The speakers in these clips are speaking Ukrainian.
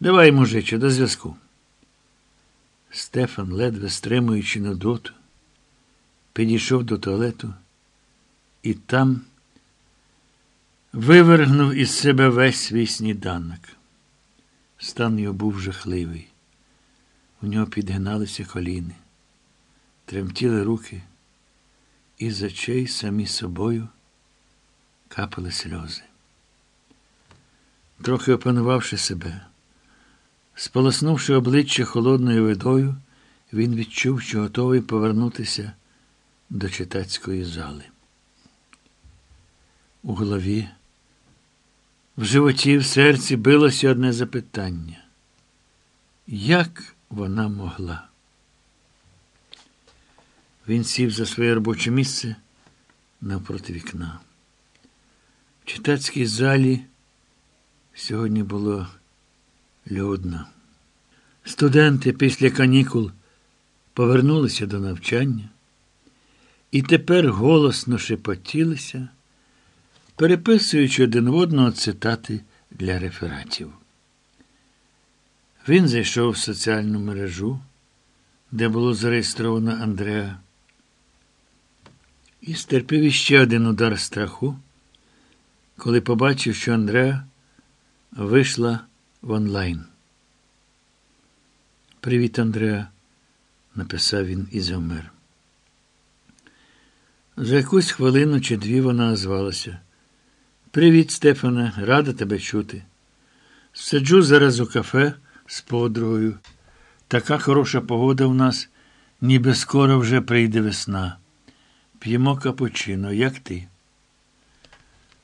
Давай, мужиче, до зв'язку. Стефан, ледве стримуючи нудоту, підійшов до туалету і там вивергнув із себе весь свій сніданок. Стан його був жахливий. У нього підгиналися коліни, тремтіли руки, і з очей самі собою капали сльози. Трохи опанувавши себе, сполоснувши обличчя холодною водою, він відчув, що готовий повернутися до читацької зали. У голові, в животі, в серці билося одне запитання. Як вона могла? Він сів за своє робоче місце навпроти вікна. В читацькій залі сьогодні було людно. Студенти після канікул повернулися до навчання і тепер голосно шепотілися, переписуючи один в одного цитати для рефератів. Він зайшов в соціальну мережу, де було зареєстровано Андреа, і стерпів іще один удар страху, коли побачив, що Андреа вийшла в онлайн. Привіт, Андреа, написав він і завмер. За якусь хвилину чи дві вона озвалася. Привіт, Стефане, рада тебе чути. Сиджу зараз у кафе з подругою. Така хороша погода в нас, ніби скоро вже прийде весна. П'ємо капучино, як ти?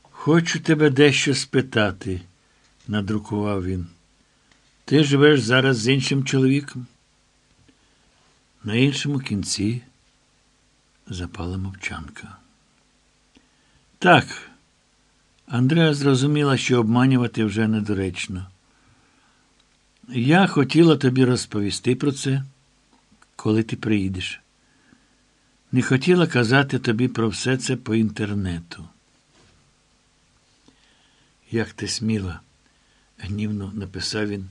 Хочу тебе дещо спитати, надрукував він. Ти живеш зараз з іншим чоловіком? На іншому кінці запала мовчанка. Так, Андреа зрозуміла, що обманювати вже недоречно. Я хотіла тобі розповісти про це, коли ти приїдеш. Не хотіла казати тобі про все це по інтернету. Як ти сміла, гнівно написав він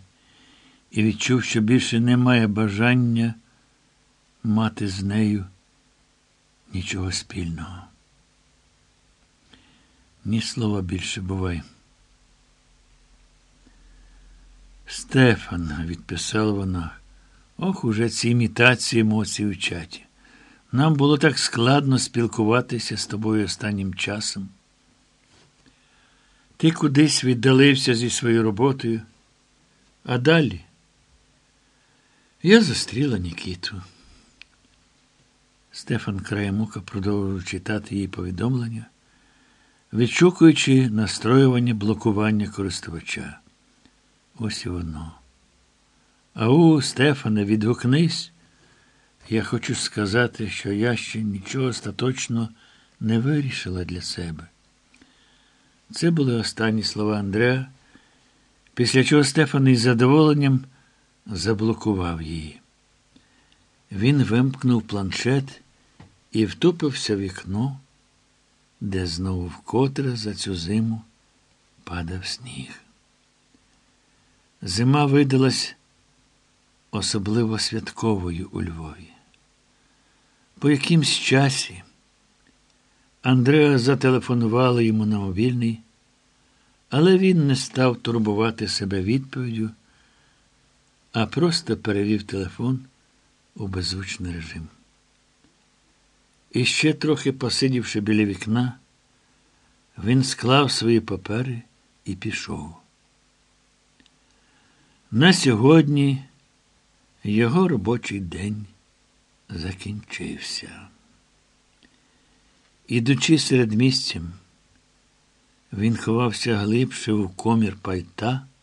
і відчув, що більше немає бажання мати з нею нічого спільного. Ні слова більше бувай. Стефан, відписала вона, ох, уже ці імітації емоцій у чаті. Нам було так складно спілкуватися з тобою останнім часом. Ти кудись віддалився зі своєю роботою, а далі я зустріла Нікіту. Стефан Краємука продовжував читати її повідомлення, відшукуючи настроювання блокування користувача. Ось і воно. Ау, Стефане, відгукнись. Я хочу сказати, що я ще нічого остаточно не вирішила для себе. Це були останні слова Андреа, після чого Стефан із задоволенням заблокував її. Він вимкнув планшет і втупився в вікно, де знову вкотре за цю зиму падав сніг. Зима видалась особливо святковою у Львові. По якимсь часі Андреа зателефонувала йому на мобільний, але він не став турбувати себе відповіддю, а просто перевів телефон у беззвучний режим. І ще трохи посидівши біля вікна, він склав свої папери і пішов. На сьогодні його робочий день закінчився. Ідучи серед місцем, він ховався глибше в комір пальта, і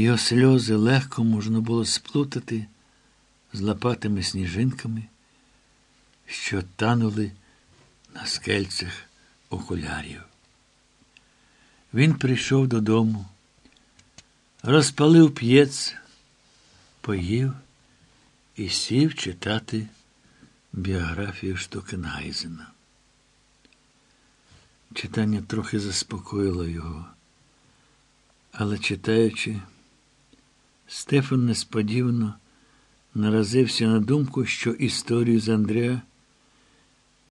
його сльози легко можна було сплутати з лопатими сніжинками, що танули на скельцях окулярів. Він прийшов додому, розпалив п'єць, поїв і сів читати біографію Штокенгайзена. Читання трохи заспокоїло його, але читаючи, Стефан несподівано наразився на думку, що історію з Андреа